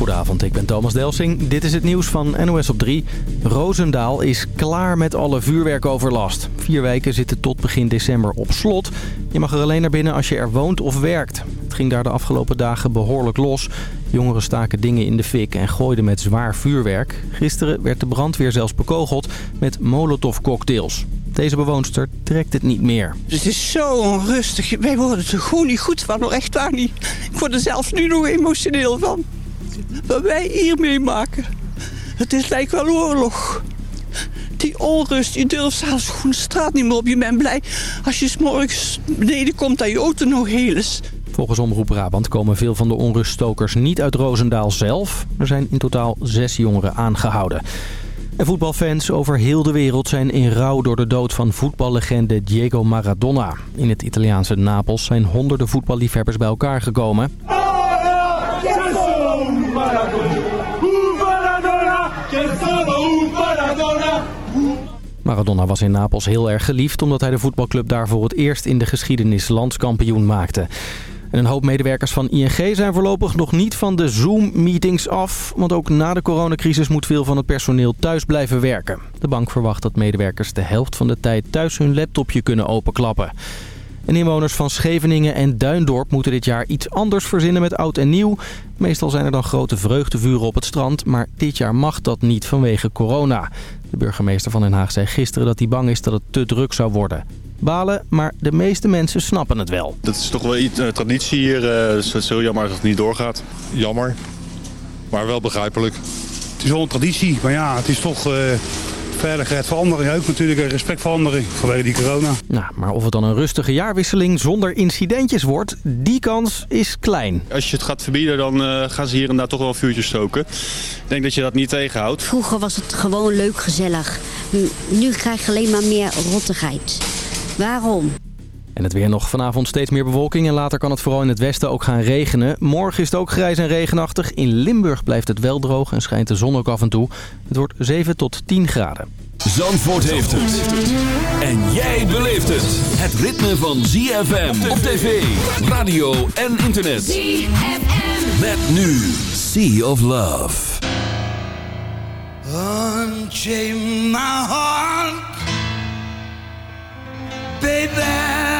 Goedenavond, ik ben Thomas Delsing. Dit is het nieuws van NOS op 3. Roosendaal is klaar met alle vuurwerkoverlast. Vier wijken zitten tot begin december op slot. Je mag er alleen naar binnen als je er woont of werkt. Het ging daar de afgelopen dagen behoorlijk los. Jongeren staken dingen in de fik en gooiden met zwaar vuurwerk. Gisteren werd de brandweer zelfs bekogeld met molotovcocktails. Deze bewoonster trekt het niet meer. Het is zo onrustig. Wij worden er gewoon niet goed van. Echt waar niet. Ik word er zelfs nu nog emotioneel van. Wat wij hier meemaken. Het is lijkt wel oorlog. Die onrust, je durft zelfs gewoon de straat niet meer op. Je bent blij als je s morgens beneden komt dat je auto nog heel is. Volgens Omroep Brabant komen veel van de onruststokers niet uit Roosendaal zelf. Er zijn in totaal zes jongeren aangehouden. En voetbalfans over heel de wereld zijn in rouw door de dood van voetballegende Diego Maradona. In het Italiaanse Napels zijn honderden voetballiefhebbers bij elkaar gekomen. Maradona was in Napels heel erg geliefd omdat hij de voetbalclub daar voor het eerst in de geschiedenis landskampioen maakte. En een hoop medewerkers van ING zijn voorlopig nog niet van de Zoom-meetings af. Want ook na de coronacrisis moet veel van het personeel thuis blijven werken. De bank verwacht dat medewerkers de helft van de tijd thuis hun laptopje kunnen openklappen. En inwoners van Scheveningen en Duindorp moeten dit jaar iets anders verzinnen met oud en nieuw. Meestal zijn er dan grote vreugdevuren op het strand, maar dit jaar mag dat niet vanwege corona. De burgemeester van Den Haag zei gisteren dat hij bang is dat het te druk zou worden. Balen, maar de meeste mensen snappen het wel. Dat is toch wel iets uh, traditie hier. Uh, dus het is heel jammer dat het niet doorgaat. Jammer, maar wel begrijpelijk. Het is wel een traditie, maar ja, het is toch... Uh veiligheid verandering ook natuurlijk, respectverandering vanwege die corona. Nou, maar of het dan een rustige jaarwisseling zonder incidentjes wordt, die kans is klein. Als je het gaat verbieden, dan uh, gaan ze hier en daar toch wel een vuurtje stoken. Ik denk dat je dat niet tegenhoudt. Vroeger was het gewoon leuk, gezellig. Nu krijg je alleen maar meer rottigheid. Waarom? En het weer nog vanavond steeds meer bewolking en later kan het vooral in het westen ook gaan regenen. Morgen is het ook grijs en regenachtig. In Limburg blijft het wel droog en schijnt de zon ook af en toe. Het wordt 7 tot 10 graden. Zandvoort heeft het. En jij beleeft het. Het ritme van ZFM op tv, radio en internet. ZFM. Met nu Sea of Love. Unchain my heart. Baby,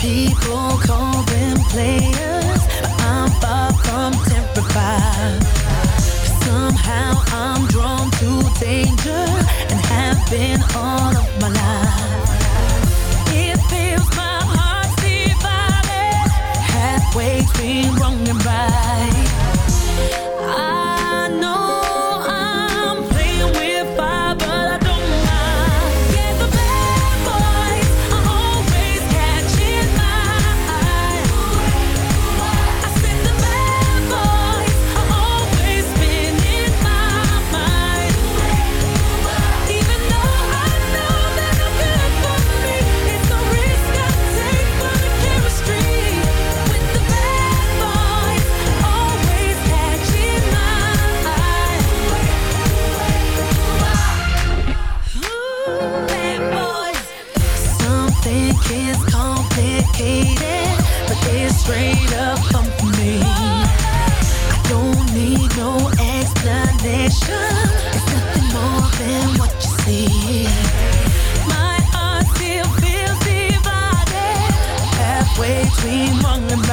People call them players, but I'm far from terrified. Somehow I'm drawn to danger and have been all of my life. It feels my divided, halfway between wrong and right. I Straight up of me. I don't need no explanation. It's nothing more than what you see. My heart still feels divided halfway between wrong and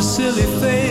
the silly face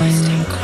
Wisdom.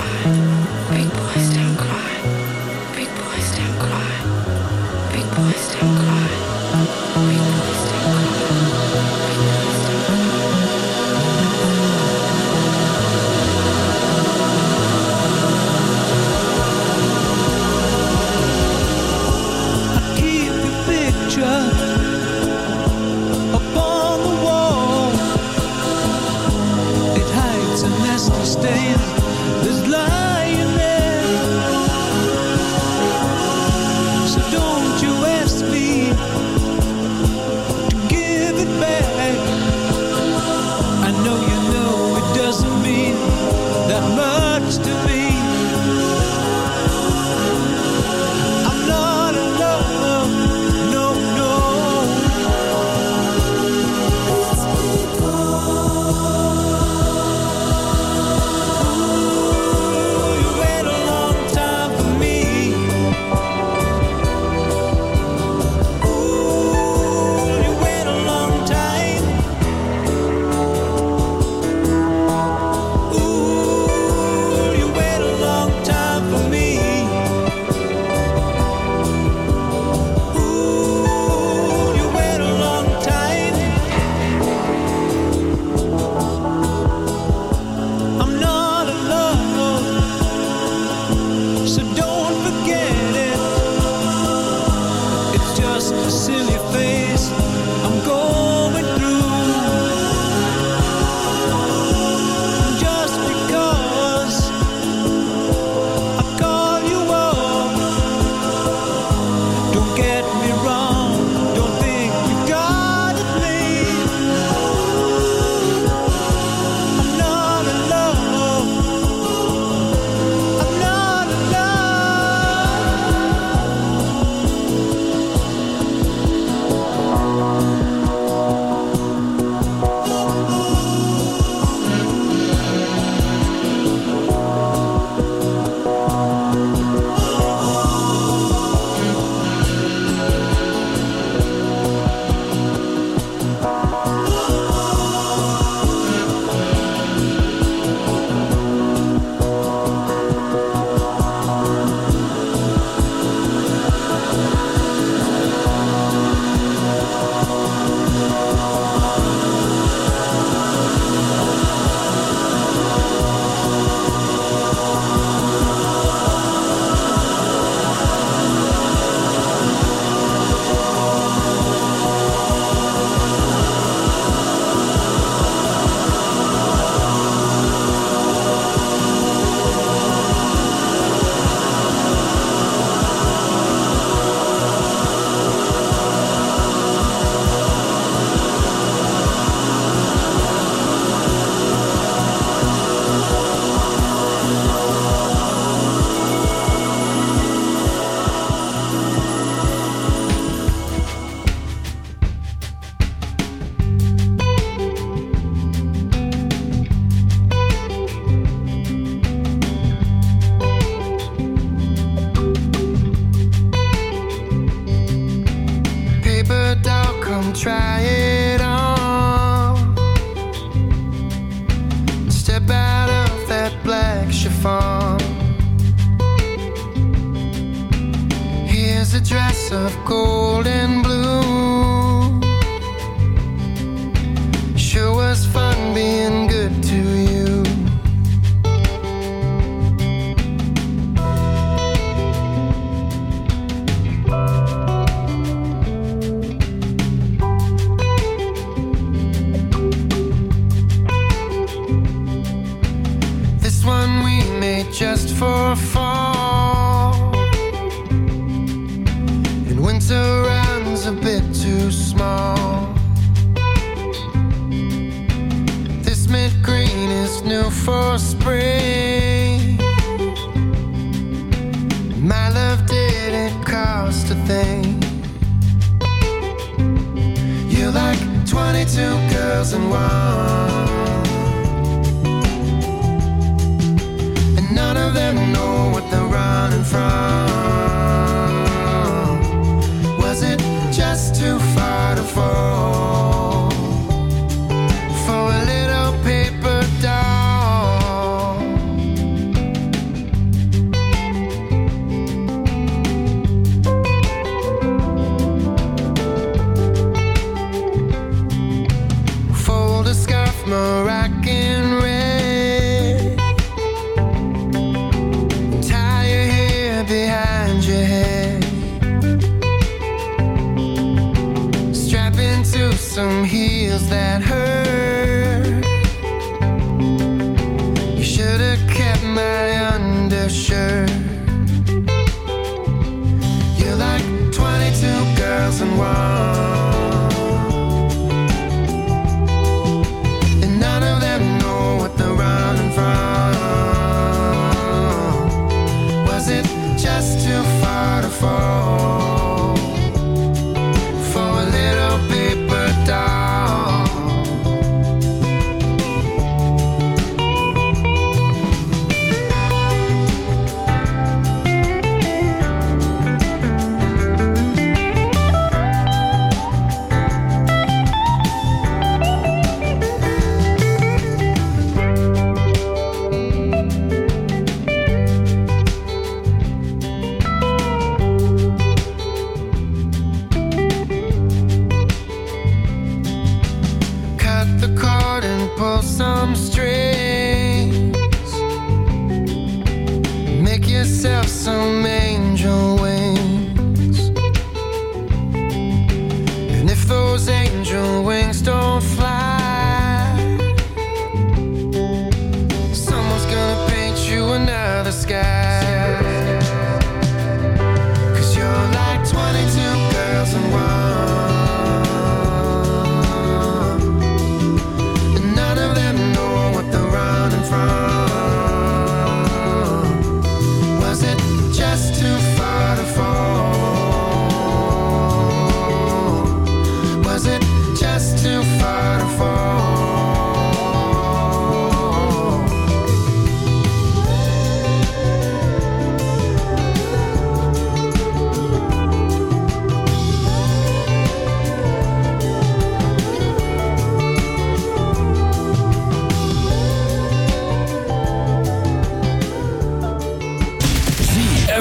Of gold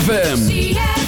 ZFM.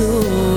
do.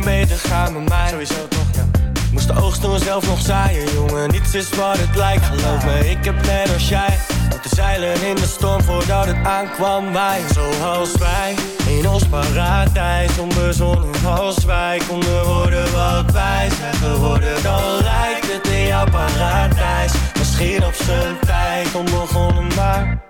Alleen beter gaan met mij. Sowieso toch, ja. Moest de oogst toen zelf nog zaaien, jongen. Niets is wat het lijkt, geloof me. Ik heb net als jij. Moeten zeilen in de storm voordat het aankwam. Wij, zoals wij, in ons paradijs. Onbezonnen als wij konden worden wat wij zijn geworden. Dan lijkt het in jouw paradijs. Misschien op zijn tijd onbegonnen, maar.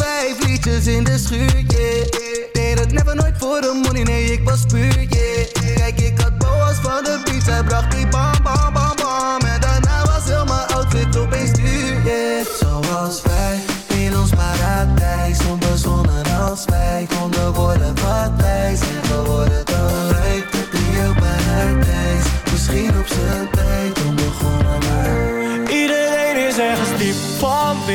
vijf liedjes in de schuur, yeah. Deed het never nooit voor de money, nee, ik was puur, yeah. Kijk, ik had boas van de beats, hij bracht die bam, bam, bam, bam. En daarna was heel mijn outfit opeens duur, yeah. Zoals wij, in ons paradijs, onbezonnen als wij konden worden wat wij zijn geworden. Dan lijkt het heel paradijs, misschien op zijn tijd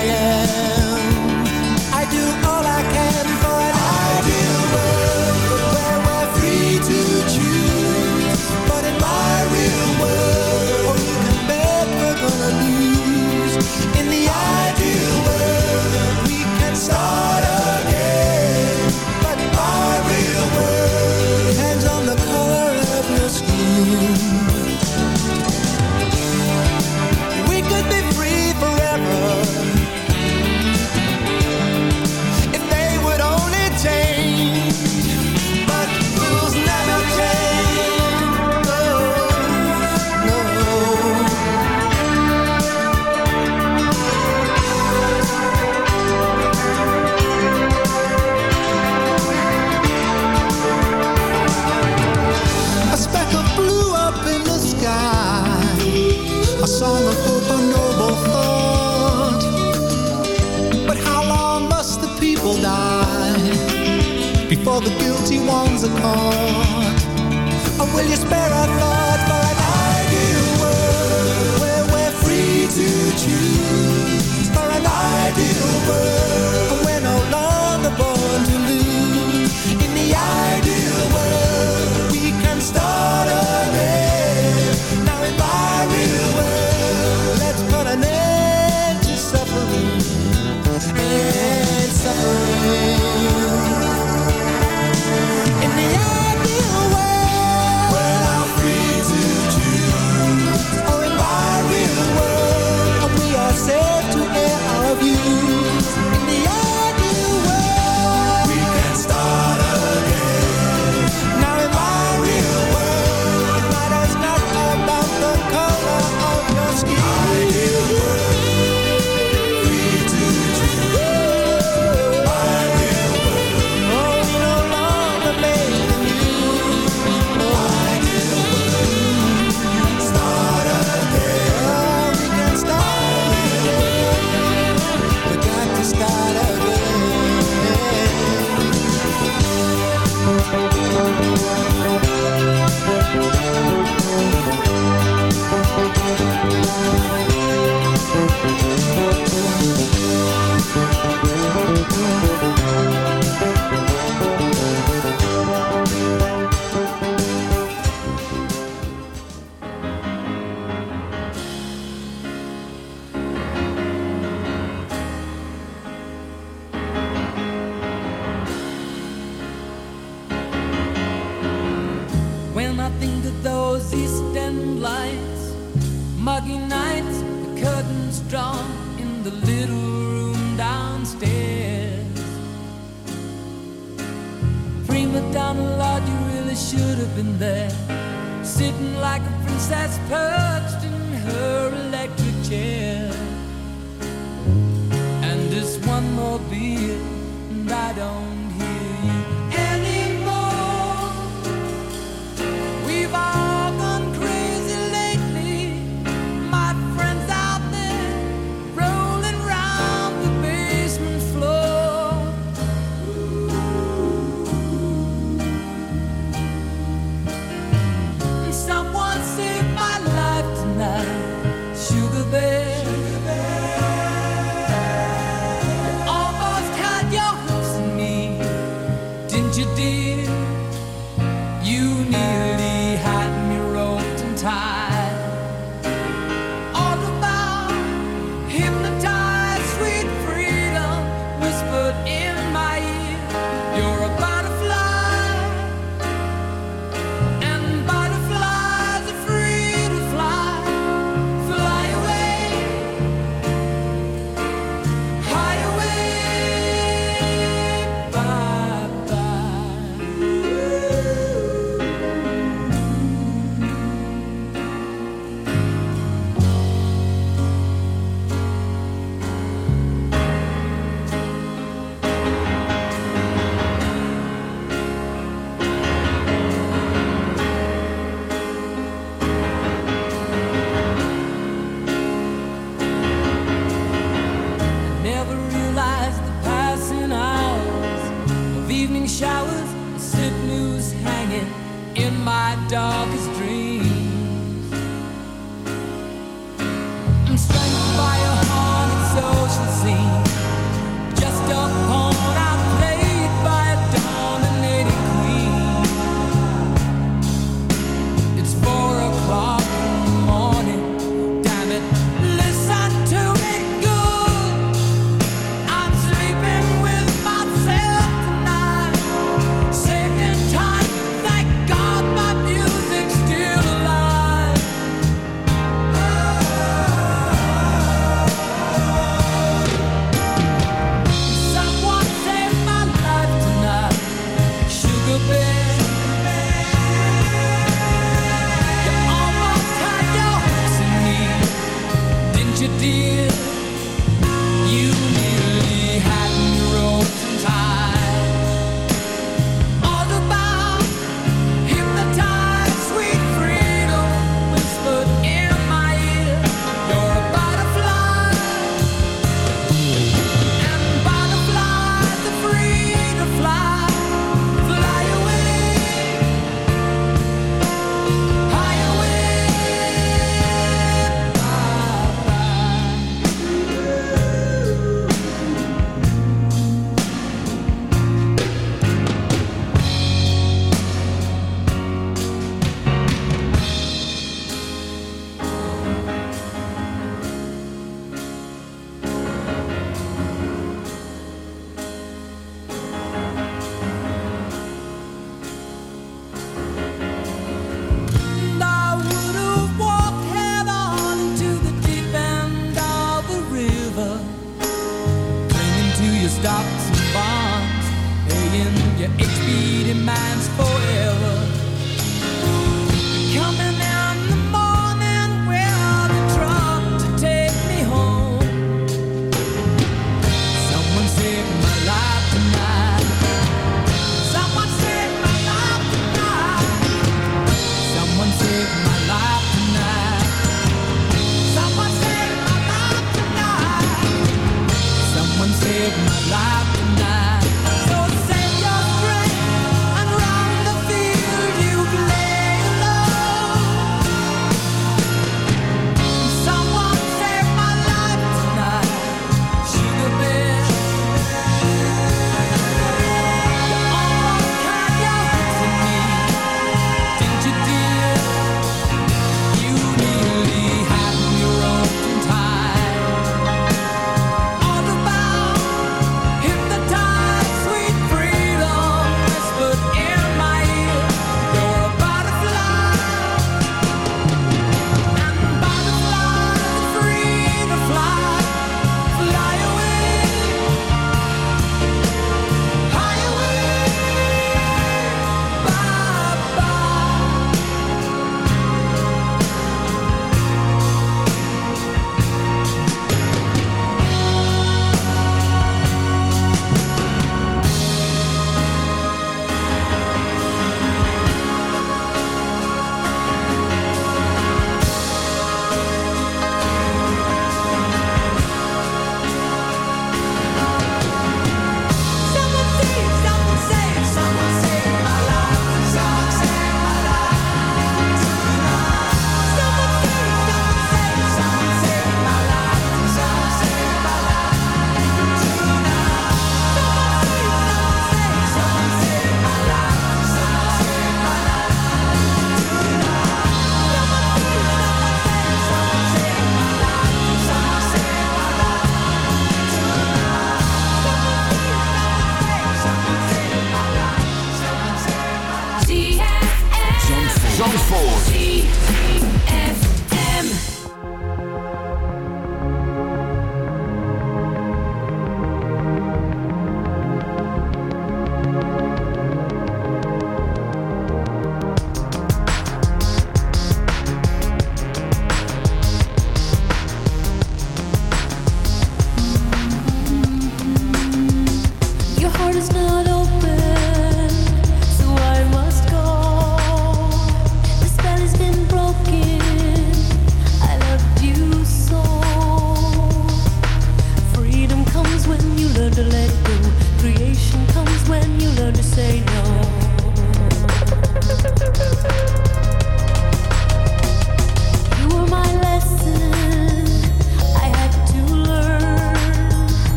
I am. I do dreams are caught Or will you spare a thought for an ideal world Where we're free to choose. For an ideal world